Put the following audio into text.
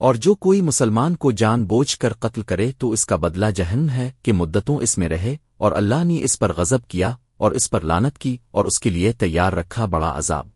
اور جو کوئی مسلمان کو جان بوجھ کر قتل کرے تو اس کا بدلہ جہن ہے کہ مدتوں اس میں رہے اور اللہ نے اس پر غضب کیا اور اس پر لانت کی اور اس کے لیے تیار رکھا بڑا عذاب۔